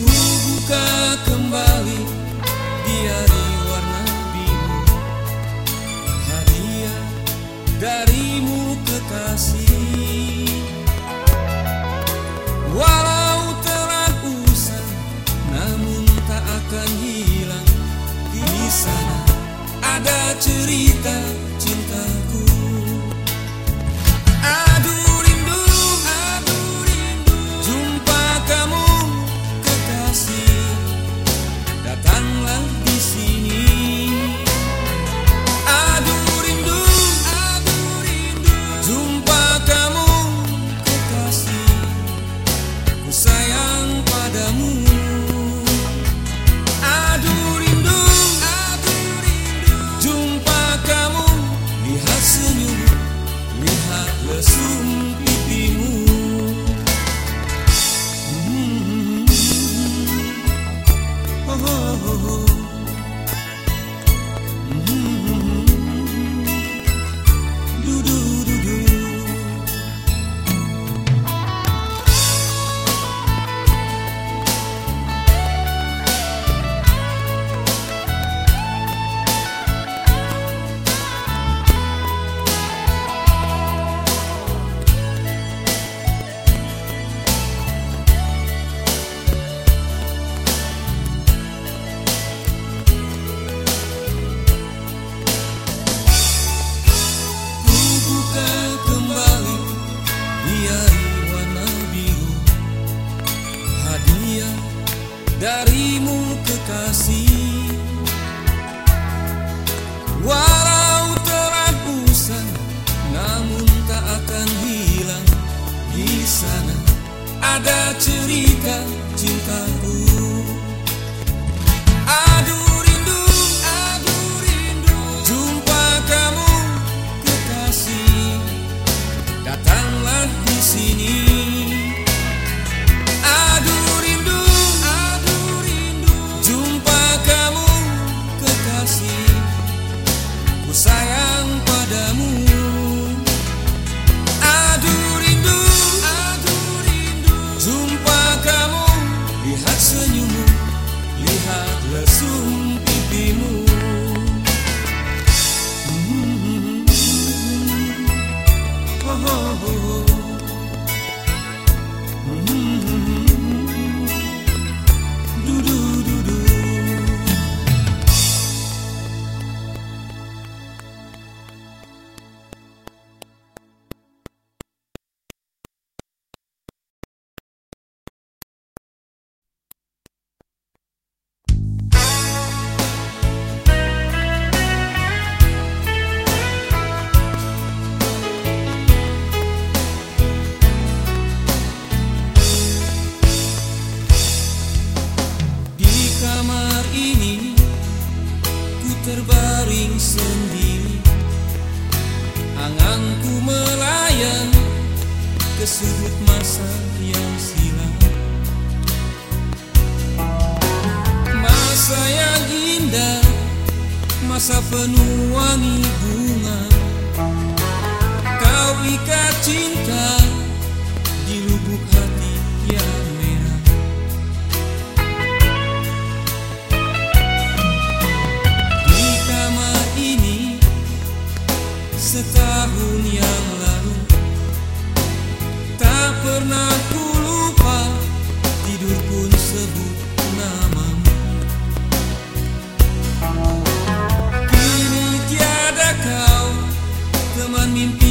Ku buka kembali diari warna biru. Hadiah darimu kekasih. Oh. oh, oh. kasih. Walau terhapusan Namun tak akan hilang. Di sana ada cerita cintaku. sendiri. Anganku melayang ke sudut masa yang silam. Masa yang indah, masa penuh wangi bunga. Kau ikat cinta